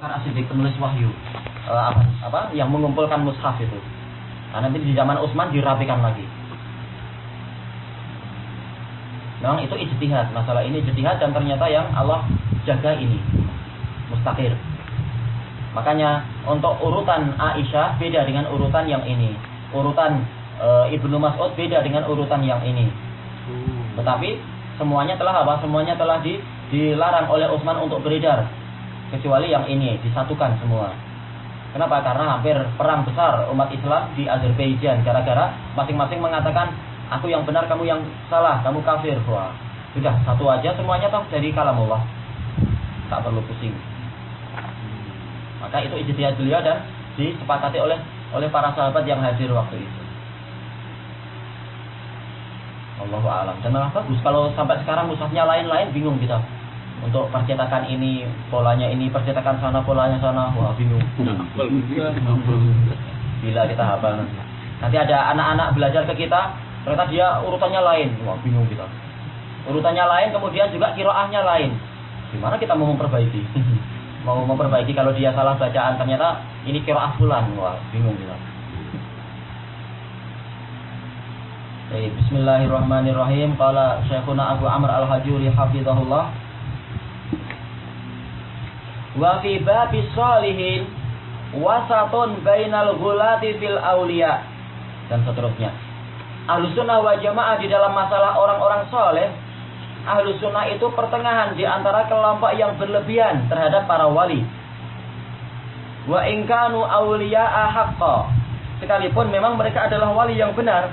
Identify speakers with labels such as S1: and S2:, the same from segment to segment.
S1: Kan Asidik penulis wahyu uh, apa, apa yang mengumpulkan mushaf itu. Nah, nanti di zaman Utsman dirapikan lagi. Memang itu ijtihad, masalah ini ijtihad dan ternyata yang Allah jaga ini mustakir. Makanya untuk urutan Aisyah beda dengan urutan yang ini. Urutan e, Ibnu Mas'ud beda dengan urutan yang ini. Tetapi semuanya telah apa? Semuanya telah di, dilarang oleh Utsman untuk beredar kecuali yang ini disatukan semua. Kenapa? Karena hampir perang besar umat Islam di Azerbaijan gara-gara masing-masing mengatakan aku yang benar, kamu yang salah, kamu kafir. Wah, sudah satu aja semuanya toh dari kalam Allah. Tak perlu pusing. Maka itu ijtihad beliau dan disepakati oleh oleh para sahabat yang hadir waktu itu. Allahu alam. Dan bagus kalau sampai sekarang musafnya lain-lain bingung kita untuk percetakan ini polanya ini percetakan sana polanya sana. Wah bingung. Bila kita hafal nanti. Ada anak-anak belajar ke kita ternyata dia urutannya lain. Wah bingung kita. Urutannya lain kemudian juga kiroahnya lain. Gimana kita mau memperbaiki? Mau memperbaiki kalau dia salah bacaan ternyata ini kiroah fulan. Wah bingung kita. Bismillahirrahmanirrahim. Qala Syekhuna Abu Amr Al-Hajuri hafizahullah Wa fi babis salihin wasatun bainal ghulati fil aulia dan seterusnya. Ahlu sunnah wal jamaah di dalam masalah orang-orang soleh Ahlu sunnah itu pertengahan di antara kelompok yang berlebihan terhadap para wali. Wa ingkanu awliya'a haqqa. Sekalipun memang mereka adalah wali yang benar,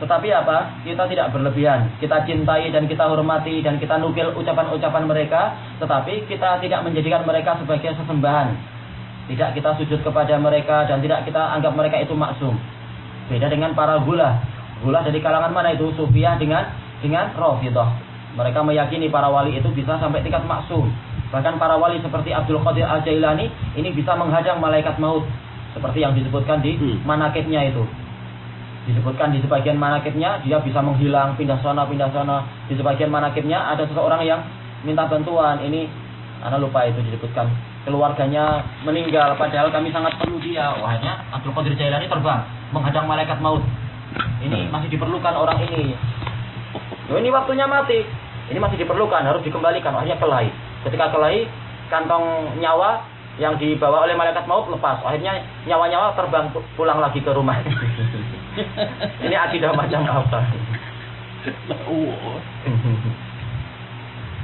S1: tetapi apa? Kita tidak berlebihan. Kita cintai dan kita hormati dan kita nukil ucapan-ucapan mereka. Tetapi kita tidak menjadikan mereka sebagai sesembahan. Tidak kita sujud kepada mereka dan tidak kita anggap mereka itu maksum. Beda dengan para gula. Gula dari kalangan mana itu? Sufiyah dengan dengan Rafidah. Mereka meyakini para wali itu bisa sampai tingkat maksum. Bahkan para wali seperti Abdul Qadir Al-Jailani ini bisa menghadang malaikat maut. Seperti yang disebutkan di hmm. manakibnya itu disebutkan di sebagian manakibnya dia bisa menghilang pindah sana pindah sana. Di sebagian manakibnya ada seseorang yang minta bantuan. Ini anak lupa itu disebutkan. Keluarganya meninggal padahal kami sangat perlu dia. Wahnya Abdul Qadir Jailani terbang menghadang malaikat maut. Ini masih diperlukan orang ini. Loh, ini waktunya mati. Ini masih diperlukan harus dikembalikan. Akhirnya kelahi. Ketika kelahi kantong nyawa yang dibawa oleh malaikat maut lepas. Akhirnya nyawa-nyawa terbang pulang lagi ke rumah Ini akidah macam apa?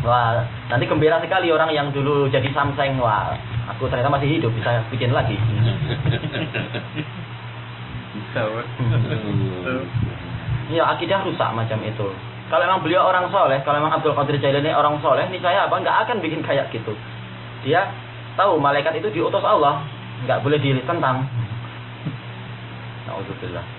S1: Wah, nanti gembira sekali orang yang dulu jadi samseng. Wah, aku ternyata masih hidup, bisa bikin lagi. Bisa, Iya, akidah rusak macam itu. Kalau memang beliau orang soleh, kalau memang Abdul Qadir Jailani orang soleh, ini saya apa? Nggak akan bikin kayak gitu. Dia tahu malaikat itu diutus Allah, nggak boleh ditentang. Alhamdulillah.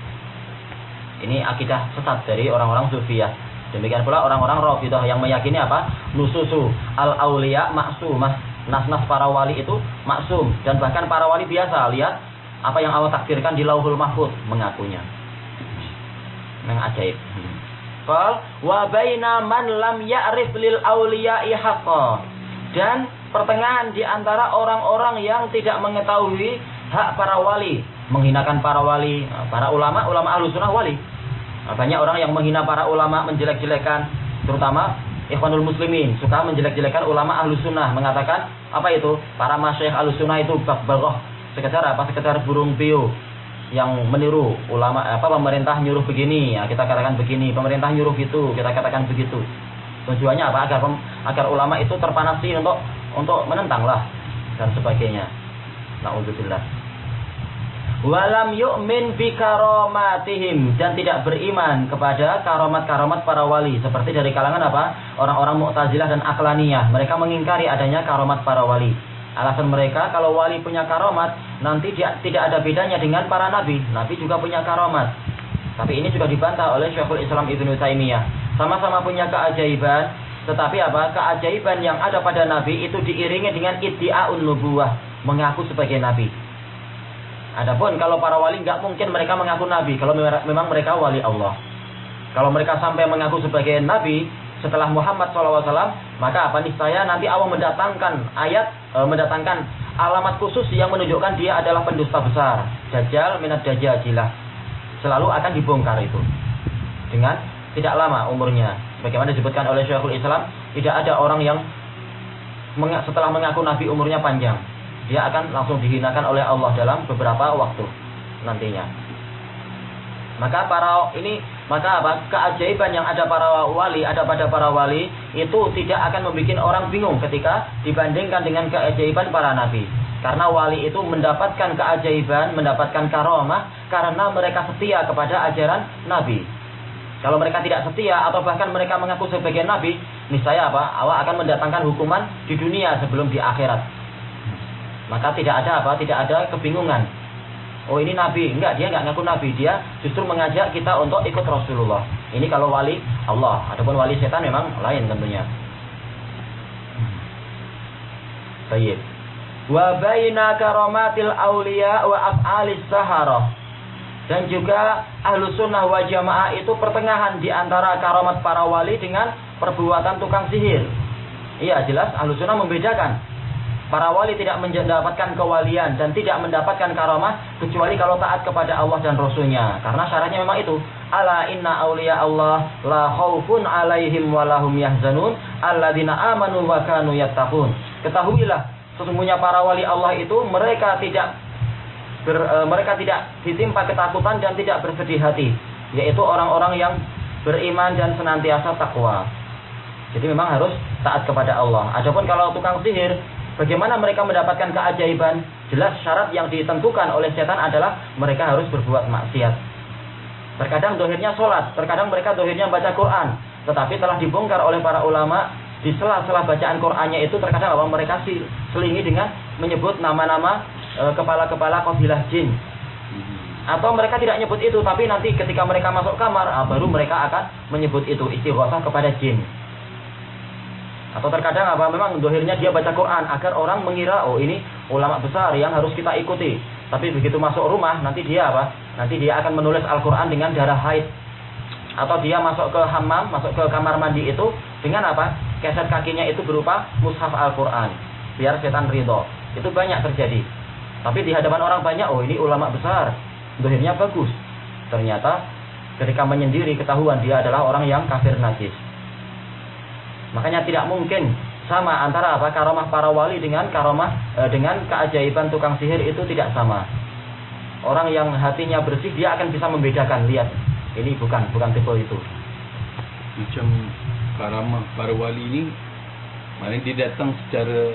S1: Ini akidah sesat dari orang-orang sufiyah. Demikian pula orang-orang Rafidah yang meyakini apa? Nususu al-auliya maksumah. Nas-nas para wali itu maksum dan bahkan para wali biasa lihat apa yang Allah takdirkan di Lauhul Mahfuz mengakunya. Yang ajaib. Fal wa baina man lam ya'rif lil auliya'i haqqa. Dan pertengahan di antara orang-orang yang tidak mengetahui hak para wali menghinakan para wali, para ulama, ulama ahlu sunnah wali. Banyak orang yang menghina para ulama, menjelek-jelekan, terutama ikhwanul muslimin, suka menjelek-jelekan ulama ahlu sunnah, mengatakan, apa itu? Para masyayikh ahlu sunnah itu baroh, sekedar apa? Sekedar burung pio yang meniru ulama apa pemerintah nyuruh begini ya kita katakan begini pemerintah nyuruh gitu kita katakan begitu tujuannya apa agar agar ulama itu terpanasi untuk untuk menentang lah dan sebagainya naudzubillah walam yu'min bi karomatihim dan tidak beriman kepada karomat-karomat para wali. Seperti dari kalangan apa? Orang-orang Mu'tazilah dan Aklaniyah. Mereka mengingkari adanya karomat para wali. Alasan mereka kalau wali punya karomat nanti dia, tidak ada bedanya dengan para nabi. Nabi juga punya karomat. Tapi ini juga dibantah oleh Syekhul Islam Ibnu Taimiyah. Sama-sama punya keajaiban tetapi apa? Keajaiban yang ada pada nabi itu diiringi dengan iddiaun nubuwah. Mengaku sebagai nabi Adapun kalau para wali nggak mungkin mereka mengaku nabi kalau memang mereka wali Allah. Kalau mereka sampai mengaku sebagai nabi setelah Muhammad SAW, maka apa nih saya nanti Allah mendatangkan ayat, e, mendatangkan alamat khusus yang menunjukkan dia adalah pendusta besar. Dajjal minat dajajilah. Selalu akan dibongkar itu. Dengan tidak lama umurnya. Bagaimana disebutkan oleh Syekhul Islam, tidak ada orang yang setelah mengaku Nabi umurnya panjang. Dia akan langsung dihinakan oleh Allah dalam beberapa waktu nantinya. Maka para ini maka apa? Keajaiban yang ada para wali, ada pada para wali itu tidak akan membuat orang bingung ketika dibandingkan dengan keajaiban para nabi. Karena wali itu mendapatkan keajaiban, mendapatkan karomah karena mereka setia kepada ajaran nabi. Kalau mereka tidak setia atau bahkan mereka mengaku sebagai nabi, niscaya apa? Allah akan mendatangkan hukuman di dunia sebelum di akhirat. Maka tidak ada apa? Tidak ada kebingungan oh ini nabi. Enggak, dia enggak ngaku nabi. Dia justru mengajak kita untuk ikut Rasulullah. Ini kalau wali Allah. Adapun wali setan memang lain tentunya. Baik. Wa baina karamatil aulia wa af'alis saharah. Dan juga ahlu sunnah wa jamaah itu pertengahan di antara karamat para wali dengan perbuatan tukang sihir. Iya jelas ahlu sunnah membedakan Para wali tidak mendapatkan kewalian dan tidak mendapatkan karamah kecuali kalau taat kepada Allah dan Rasulnya. Karena syaratnya memang itu. Ala inna awliya Allah la khawfun alaihim walahum yahzanun alladina amanu wa kanu yattaqun. Ketahuilah sesungguhnya para wali Allah itu mereka tidak ber, e, mereka tidak ditimpa ketakutan dan tidak bersedih hati, yaitu orang-orang yang beriman dan senantiasa takwa. Jadi memang harus taat kepada Allah. Adapun kalau tukang sihir Bagaimana mereka mendapatkan keajaiban? Jelas syarat yang ditentukan oleh setan adalah mereka harus berbuat maksiat. Terkadang dohirnya sholat, terkadang mereka dohirnya baca Quran. Tetapi telah dibongkar oleh para ulama di sela-sela bacaan Qurannya itu terkadang apa mereka selingi dengan menyebut nama-nama e, kepala-kepala kabilah jin. Atau mereka tidak nyebut itu, tapi nanti ketika mereka masuk kamar, ah, baru mereka akan menyebut itu istighosah kepada jin. Atau terkadang apa memang dohirnya dia baca Quran agar orang mengira oh ini ulama besar yang harus kita ikuti. Tapi begitu masuk rumah nanti dia apa? Nanti dia akan menulis Al-Quran dengan darah haid. Atau dia masuk ke hammam, masuk ke kamar mandi itu dengan apa? Keset kakinya itu berupa mushaf Al-Quran. Biar setan ridho. Itu banyak terjadi. Tapi di hadapan orang banyak, oh ini ulama besar. Dohirnya bagus. Ternyata ketika menyendiri ketahuan dia adalah orang yang kafir najis. Makanya tidak mungkin sama antara apa karomah para wali dengan karomah e, dengan keajaiban tukang sihir itu tidak sama. Orang yang hatinya bersih dia akan bisa membedakan. Lihat, ini bukan bukan tipe itu.
S2: Macam karamah para wali ini mana dia datang secara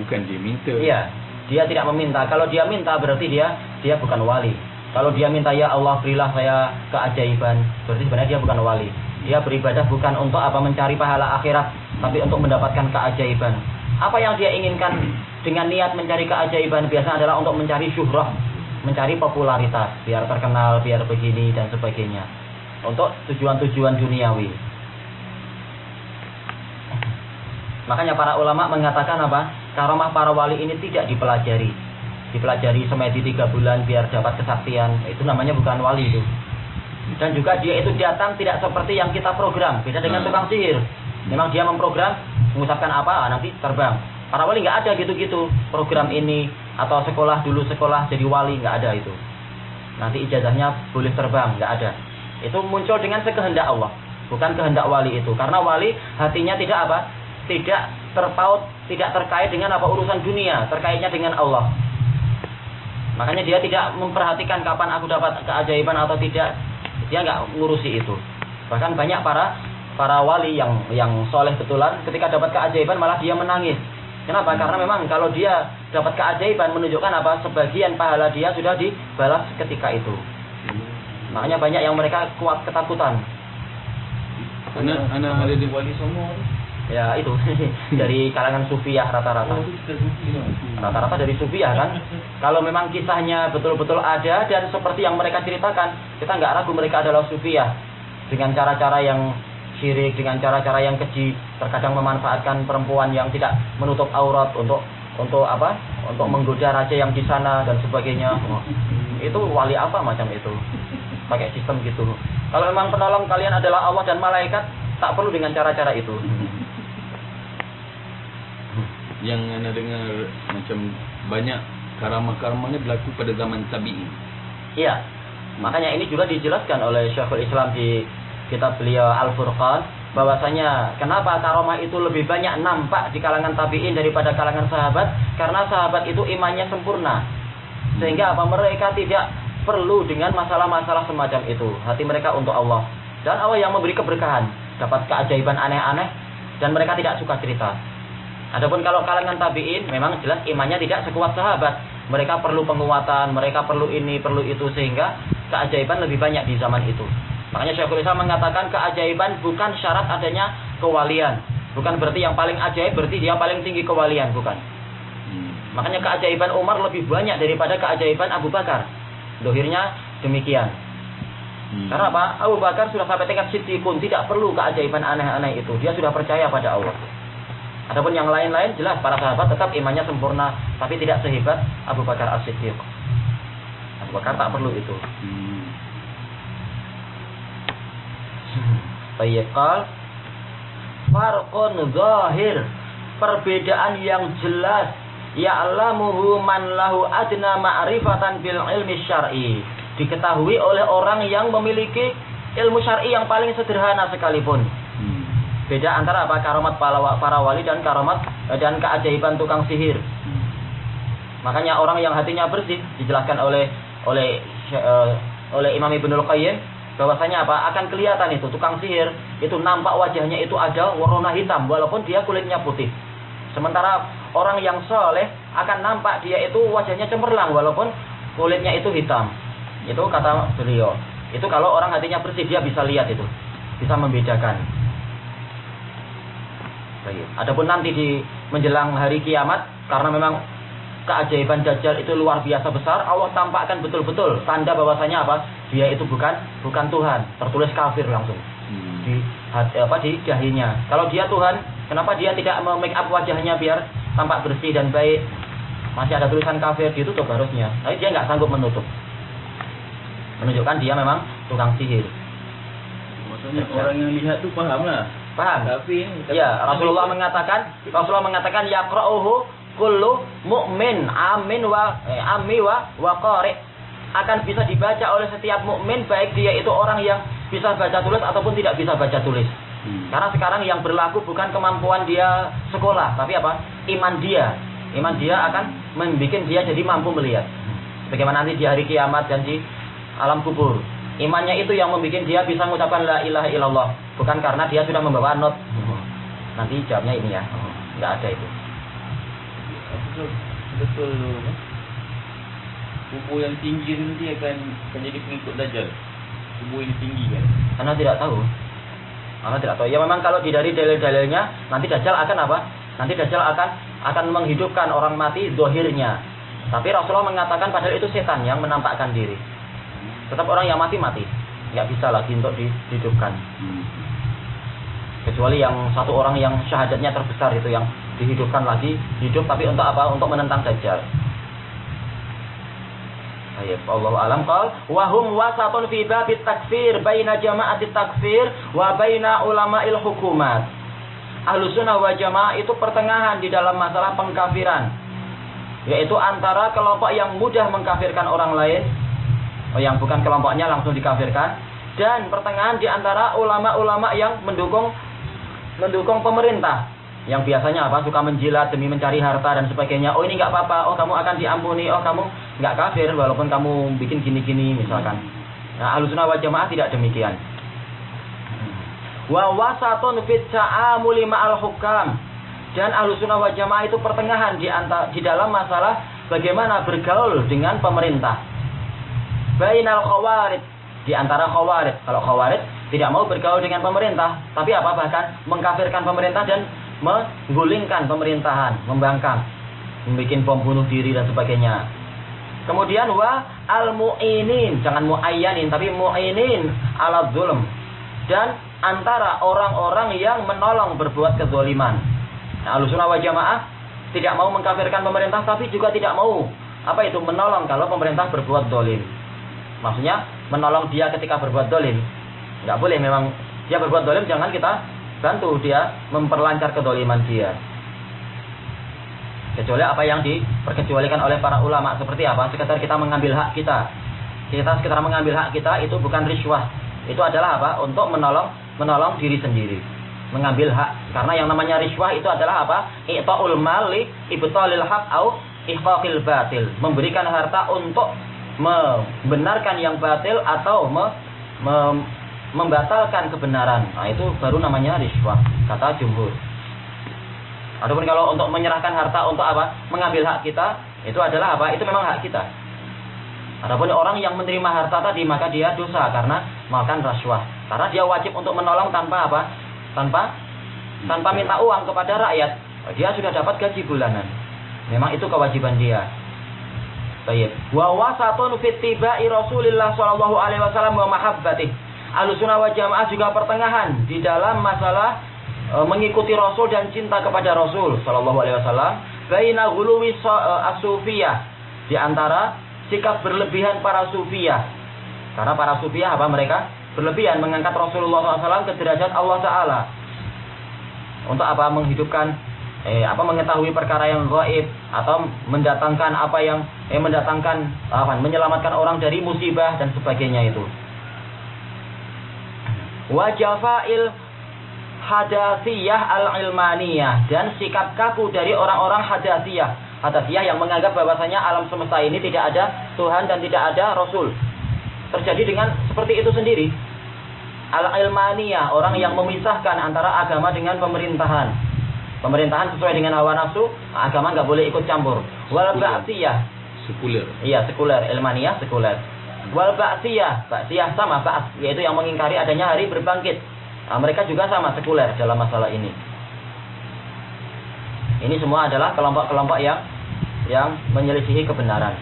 S2: bukan dia minta.
S1: Iya, dia tidak meminta. Kalau dia minta berarti dia dia bukan wali. Kalau dia minta ya Allah berilah saya keajaiban, berarti sebenarnya dia bukan wali. Dia beribadah bukan untuk apa mencari pahala akhirat, tapi untuk mendapatkan keajaiban. Apa yang dia inginkan dengan niat mencari keajaiban biasa adalah untuk mencari syuhrah, mencari popularitas, biar terkenal, biar begini dan sebagainya. Untuk tujuan-tujuan duniawi. Makanya para ulama mengatakan apa? Karomah para wali ini tidak dipelajari. Dipelajari semedi tiga bulan biar dapat kesaktian. Itu namanya bukan wali itu. Dan juga dia itu datang tidak seperti yang kita program. Beda dengan tukang sihir. Memang dia memprogram, mengucapkan apa, ah, nanti terbang. Para wali nggak ada gitu-gitu. Program ini atau sekolah dulu sekolah jadi wali nggak ada itu. Nanti ijazahnya boleh terbang nggak ada. Itu muncul dengan sekehendak Allah, bukan kehendak wali itu. Karena wali hatinya tidak apa, tidak terpaut, tidak terkait dengan apa urusan dunia, terkaitnya dengan Allah. Makanya dia tidak memperhatikan kapan aku dapat keajaiban atau tidak. Dia nggak ngurusi itu. Bahkan banyak para para wali yang yang soleh betulan ketika dapat keajaiban malah dia menangis. Kenapa? Karena memang kalau dia dapat keajaiban menunjukkan apa sebagian pahala dia sudah dibalas ketika itu. Makanya banyak yang mereka kuat ketakutan.
S2: Anak anak ada di wali semua.
S1: Ya itu dari kalangan sufiah rata-rata. Oh, rata-rata dari sufiah kan. Kalau memang kisahnya betul-betul ada dan seperti yang mereka ceritakan, kita nggak ragu mereka adalah sufiah dengan cara-cara yang syirik, dengan cara-cara yang keji, terkadang memanfaatkan perempuan yang tidak menutup aurat untuk untuk apa? Untuk menggoda raja yang di sana dan sebagainya. Itu wali apa macam itu? Pakai sistem gitu. Kalau memang penolong kalian adalah Allah dan malaikat, tak perlu dengan cara-cara itu
S2: yang anda dengar macam banyak karamah-karamahnya berlaku pada zaman tabi'in.
S1: Iya. Makanya ini juga dijelaskan oleh Syekhul Islam di kitab beliau Al-Furqan bahwasanya kenapa karomah itu lebih banyak nampak di kalangan tabi'in daripada kalangan sahabat karena sahabat itu imannya sempurna. Sehingga apa mereka tidak perlu dengan masalah-masalah semacam itu. Hati mereka untuk Allah. Dan Allah yang memberi keberkahan, dapat keajaiban aneh-aneh dan mereka tidak suka cerita. Adapun kalau kalangan tabi'in memang jelas imannya tidak sekuat sahabat. Mereka perlu penguatan, mereka perlu ini, perlu itu sehingga keajaiban lebih banyak di zaman itu. Makanya Syekhul Islam mengatakan keajaiban bukan syarat adanya kewalian. Bukan berarti yang paling ajaib berarti dia paling tinggi kewalian, bukan.
S2: Hmm.
S1: Makanya keajaiban Umar lebih banyak daripada keajaiban Abu Bakar. Dohirnya demikian.
S2: Hmm.
S1: Karena apa? Abu Bakar sudah sampai tingkat siddiqun, tidak perlu keajaiban aneh-aneh itu. Dia sudah percaya pada Allah. Adapun yang lain-lain jelas para sahabat tetap imannya sempurna, tapi tidak sehebat Abu Bakar As-Siddiq. Abu Bakar tak perlu itu.
S2: Hmm.
S1: Tayyibqal farqun zahir perbedaan yang jelas ya'lamuhu man lahu adna ma'rifatan bil ilmi syar'i diketahui oleh orang yang memiliki ilmu syar'i yang paling sederhana sekalipun. Beda antara apa? Karomat para, wali dan karomat eh, dan keajaiban tukang sihir.
S2: Hmm.
S1: makanya orang yang hatinya bersih dijelaskan oleh oleh eh, oleh Imam Ibnul Qayyim bahwasanya apa? Akan kelihatan itu tukang sihir itu nampak wajahnya itu ada warna hitam walaupun dia kulitnya putih. Sementara orang yang soleh akan nampak dia itu wajahnya cemerlang walaupun kulitnya itu hitam. Itu kata beliau. Itu kalau orang hatinya bersih dia bisa lihat itu bisa membedakan. Adapun nanti di menjelang hari kiamat karena memang keajaiban Dajjal itu luar biasa besar, Allah tampakkan betul-betul tanda bahwasanya apa? Dia itu bukan bukan Tuhan, tertulis kafir langsung
S2: Hmm.
S1: di hati, apa di dahinya. Kalau dia Tuhan, kenapa dia tidak make up wajahnya biar tampak bersih dan baik? Masih ada tulisan kafir ditutup harusnya. Tapi dia nggak sanggup menutup. Menunjukkan dia memang tukang sihir.
S3: Maksudnya orang yang lihat tuh paham lah.
S1: Paham?
S3: Tapi
S1: Ya, Rasulullah mengatakan, Rasulullah mengatakan yaqra'uhu kullu mu'min amin wa eh, ammi wa wa qari akan bisa dibaca oleh setiap mukmin baik dia itu orang yang bisa baca tulis ataupun tidak bisa baca tulis.
S2: Hmm.
S1: Karena sekarang yang berlaku bukan kemampuan dia sekolah, tapi apa? Iman dia. Iman dia akan membuat dia jadi mampu melihat. Bagaimana nanti di hari kiamat dan di alam kubur. Imannya itu yang membuat dia bisa mengucapkan la ilaha illallah, bukan karena dia sudah membawa not. Nanti jawabnya ini ya. Enggak ada itu.
S3: betul betul? Kubur yang tinggi nanti akan akan jadi pengikut Dajjal. Kubur yang tinggi kan.
S1: Karena tidak tahu. Karena tidak tahu. Ya memang kalau di dari dalil-dalilnya nanti Dajjal akan apa? Nanti Dajjal akan akan menghidupkan orang mati dohirnya. Tapi Rasulullah mengatakan padahal itu setan yang menampakkan diri. Tetap orang yang mati mati. Nggak bisa lagi untuk dihidupkan.
S2: Hmm.
S1: Kecuali yang satu orang yang syahadatnya terbesar itu yang dihidupkan lagi hidup tapi untuk apa? Untuk menentang Dajjal. Ayat Allah alam qal wa hum wasatun fi babit takfir baina jama'atit takfir wa baina ulama'il hukumat. Ahlus sunnah wa jamaah itu pertengahan di dalam masalah pengkafiran. Yaitu antara kelompok yang mudah mengkafirkan orang lain yang bukan kelompoknya langsung dikafirkan. Dan pertengahan di antara ulama-ulama yang mendukung mendukung pemerintah. Yang biasanya apa? Suka menjilat demi mencari harta dan sebagainya. Oh ini nggak apa-apa. Oh kamu akan diampuni. Oh kamu nggak kafir walaupun kamu bikin gini-gini misalkan. Nah alusuna wal tidak demikian. Wa wasatun fit ta'amuli ma'al hukam. Dan alusuna wal itu pertengahan di antara di dalam masalah bagaimana bergaul dengan pemerintah bainal khawarid di antara khawarid kalau khawarid tidak mau bergaul dengan pemerintah tapi apa bahkan mengkafirkan pemerintah dan menggulingkan pemerintahan, membangkang, membuat bom bunuh diri dan sebagainya. Kemudian wa al mu'inin, jangan muayyanin tapi mu'inin ala zulm. Dan antara orang-orang yang menolong berbuat kezaliman. Nah, Ahlussunnah wal Jamaah tidak mau mengkafirkan pemerintah tapi juga tidak mau apa itu menolong kalau pemerintah berbuat dolim. Maksudnya menolong dia ketika berbuat dolim. Nggak boleh memang dia berbuat dolim jangan kita bantu dia memperlancar kedoliman dia. Kecuali apa yang diperkecualikan oleh para ulama seperti apa? Sekedar kita mengambil hak kita. Kita sekedar mengambil hak kita itu bukan riswah. Itu adalah apa? Untuk menolong menolong diri sendiri. Mengambil hak. Karena yang namanya riswah itu adalah apa? I'ta'ul mali ibtalil haq au ihqaqil batil. Memberikan harta untuk membenarkan yang batil atau me, me, membatalkan kebenaran. Nah, itu baru namanya riswah, kata jumhur. Adapun kalau untuk menyerahkan harta untuk apa? Mengambil hak kita, itu adalah apa? Itu memang hak kita. Adapun orang yang menerima harta tadi maka dia dosa karena makan rasuah. Karena dia wajib untuk menolong tanpa apa? Tanpa tanpa minta uang kepada rakyat. Dia sudah dapat gaji bulanan. Memang itu kewajiban dia. Baik. Wa wasatun fit tibai Rasulillah sallallahu alaihi wasallam wa mahabbatih. Ahlussunnah wal Jamaah juga pertengahan di dalam masalah e, mengikuti Rasul dan cinta kepada Rasul sallallahu alaihi wasallam. Baina ghuluwi e, asufiyah di antara sikap berlebihan para sufiyah. Karena para sufiyah apa mereka? Berlebihan mengangkat Rasulullah SAW ke derajat Allah Ta'ala. Untuk apa? Menghidupkan eh, apa mengetahui perkara yang gaib atau mendatangkan apa yang eh, mendatangkan apa menyelamatkan orang dari musibah dan sebagainya itu wajafail hadasiyah al-ilmaniyah dan sikap kaku dari orang-orang hadasiyah. Hadasiyah yang menganggap bahwasanya alam semesta ini tidak ada Tuhan dan tidak ada Rasul. Terjadi dengan seperti itu sendiri. Al-ilmaniyah, orang yang memisahkan antara agama dengan pemerintahan. Pemerintahan sesuai dengan hawa nafsu, agama nggak boleh ikut campur. Wal ba'siyah.
S2: Sekuler.
S1: Iya, sekuler. Ilmaniyah sekuler. Wal ba'siyah, ba'siyah sama ba'as, yaitu yang mengingkari adanya hari berbangkit. Nah, mereka juga sama sekuler dalam masalah ini. Ini semua adalah kelompok-kelompok yang yang menyelisihi kebenaran.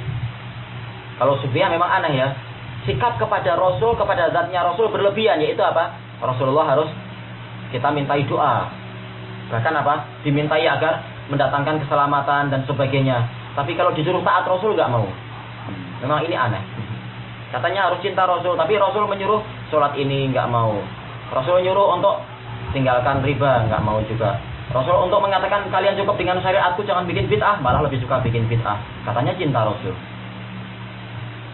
S1: Kalau sufiah memang aneh ya. Sikap kepada Rasul, kepada zatnya Rasul berlebihan, yaitu apa? Rasulullah harus kita mintai doa. Bahkan apa? Dimintai agar mendatangkan keselamatan dan sebagainya. Tapi kalau disuruh taat Rasul nggak mau. Memang ini aneh. Katanya harus cinta Rasul, tapi Rasul menyuruh sholat ini nggak mau. Rasul menyuruh untuk tinggalkan riba nggak mau juga. Rasul untuk mengatakan kalian cukup dengan syariatku jangan bikin bid'ah, malah lebih suka bikin bid'ah. Katanya cinta Rasul.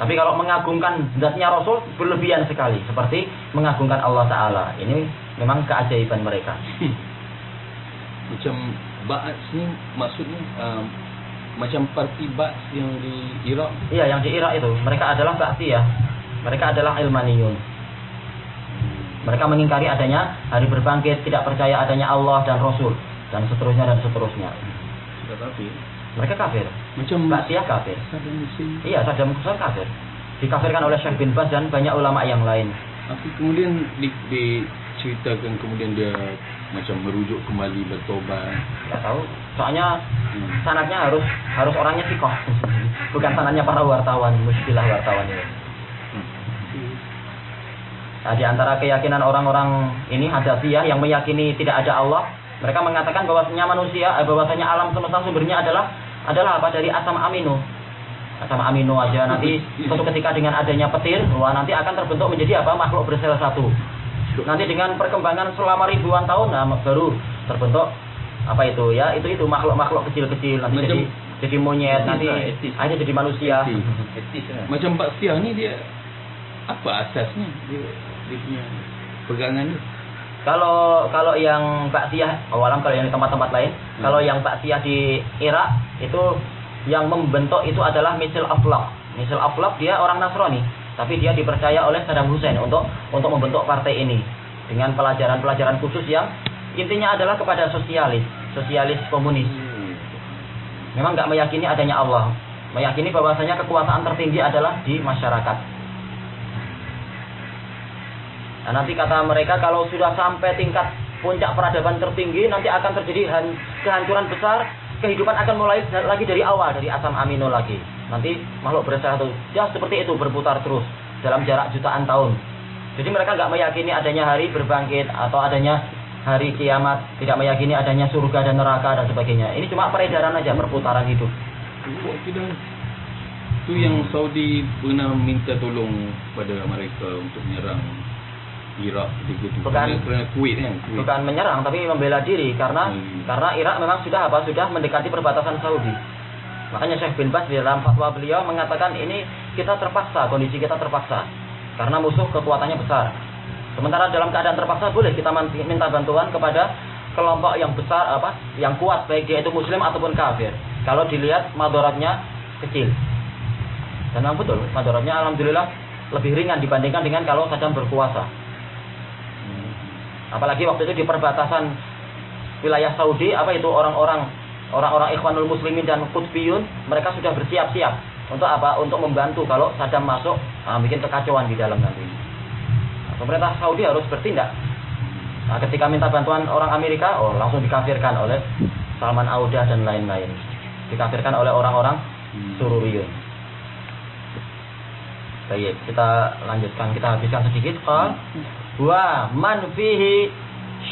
S1: Tapi kalau mengagungkan zatnya Rasul berlebihan sekali, seperti mengagungkan Allah Taala. Ini memang keajaiban mereka.
S2: Macam Ba'ats ni maksudnya um, macam parti Ba'ats yang di Iraq.
S1: Iya, yang di Irak itu mereka adalah ya. Mereka adalah ilmaniyun. Mereka mengingkari adanya hari berbangkit, tidak percaya adanya Allah dan Rasul dan seterusnya dan seterusnya.
S2: Sudah kafir.
S1: Mereka kafir.
S2: Macam
S1: Ba'siyah kafir.
S2: Saddam Hussein.
S1: Iya, Saddam Hussein kafir. Dikafirkan oleh Syekh bin Baz dan banyak ulama yang lain.
S2: Tapi kemudian di, diceritakan kemudian dia macam merujuk kembali bertobat.
S1: Tidak tahu. Soalnya
S2: Hmm.
S1: sanatnya harus harus orangnya sikoh. Bukan sanatnya para wartawan, muskilah wartawan ini. Nah, di antara keyakinan orang-orang ini hadasiyah yang meyakini tidak ada Allah, mereka mengatakan bahwasanya manusia, eh, bahwasanya alam semesta sumbernya adalah adalah apa dari asam amino. Asam amino aja nanti suatu ketika dengan adanya petir, wah nanti akan terbentuk menjadi apa makhluk bersel satu. Nanti dengan perkembangan selama ribuan tahun, nah baru terbentuk apa itu ya itu itu makhluk-makhluk kecil-kecil nanti
S2: Macam-
S1: jadi jadi monyet
S3: Etis
S1: nanti
S3: etis.
S1: akhirnya jadi manusia.
S2: Etis.
S3: Etis kan.
S2: Macam Pak Siah ni dia apa asasnya dia, dia punya pegangan dia?
S1: Kalau kalau yang Pak Siyah, awalam kalau yang di tempat-tempat lain,
S2: Hmm.
S1: kalau yang Pak Siyah di Irak itu yang membentuk itu adalah Misil Aflaq. Misil Aflaq dia orang Nasrani, tapi dia dipercaya oleh Saddam Hussein untuk untuk membentuk partai ini dengan pelajaran-pelajaran khusus yang intinya adalah kepada sosialis, sosialis komunis. Memang nggak meyakini adanya Allah, meyakini bahwasanya kekuasaan tertinggi adalah di masyarakat. Nah, nanti kata mereka kalau sudah sampai tingkat puncak peradaban tertinggi nanti akan terjadi han- kehancuran besar, kehidupan akan mulai lagi dari awal dari asam amino lagi. Nanti makhluk bersel itu ya seperti itu berputar terus dalam jarak jutaan tahun. Jadi mereka nggak meyakini adanya hari berbangkit atau adanya hari kiamat, tidak meyakini adanya surga dan neraka dan sebagainya. Ini cuma peredaran aja perputaran hidup.
S2: Oh. Itu yang Saudi pernah minta tolong pada mereka untuk menyerang Irak ketika itu.
S1: Bukan.
S2: Kerana Kuwait kan. Kuwait.
S1: bukan menyerang tapi membela diri karena
S2: Hmm.
S1: karena Irak memang sudah apa sudah mendekati perbatasan Saudi. Makanya Syekh bin Baz di dalam fatwa beliau mengatakan ini kita terpaksa, kondisi kita terpaksa karena musuh kekuatannya besar. Sementara dalam keadaan terpaksa boleh kita minta bantuan kepada kelompok yang besar apa yang kuat baik dia itu muslim ataupun kafir. Kalau dilihat madoratnya kecil. Dan memang betul, madoratnya alhamdulillah lebih ringan dibandingkan dengan kalau Saddam berkuasa. Apalagi waktu itu di perbatasan wilayah Saudi, apa itu orang-orang orang-orang Ikhwanul Muslimin dan Qutbiyun, mereka sudah bersiap-siap untuk apa? Untuk membantu kalau Saddam masuk, ah, bikin kekacauan di dalam nanti. Nah, pemerintah Saudi harus bertindak. Nah, ketika minta bantuan orang Amerika, oh langsung dikafirkan oleh Salman Audah dan lain-lain. Dikafirkan oleh orang-orang. Sururiyun. Baik, kita lanjutkan, kita habiskan sedikit. Wa man fihi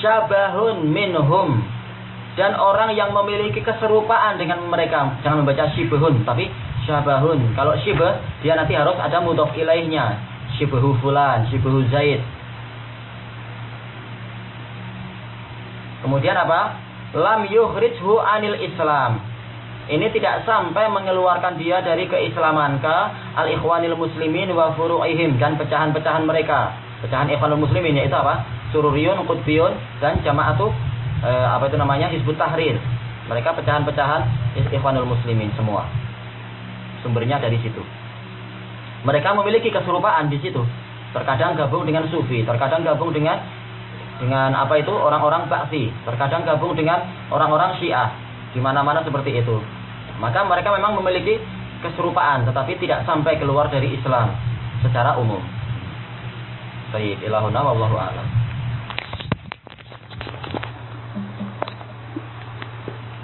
S1: syabahun minhum dan orang yang memiliki keserupaan dengan mereka. Jangan membaca syibhun tapi syabahun. Kalau syibh dia nanti harus ada mudhof ilaihnya. Syibhu fulan syibhu zaid. Kemudian apa? Lam yukhrijhu anil islam. Ini tidak sampai mengeluarkan dia dari keislaman ke al ikhwanil muslimin wa furu'ihim dan pecahan-pecahan mereka. Pecahan ikhwanul muslimin yaitu apa? Sururiyun qutbiyun dan jamaatu eh, apa itu namanya? Hizbut tahrir. Mereka pecahan-pecahan ikhwanul muslimin semua. Sumbernya dari situ. Mereka memiliki keserupaan di situ. Terkadang gabung dengan sufi terkadang gabung dengan dengan apa itu? Orang-orang baksi terkadang gabung dengan orang-orang syiah. Di mana-mana seperti itu. Maka mereka memang memiliki keserupaan tetapi tidak sampai keluar dari Islam secara umum. Baik, ilahuna wallahu a'lam.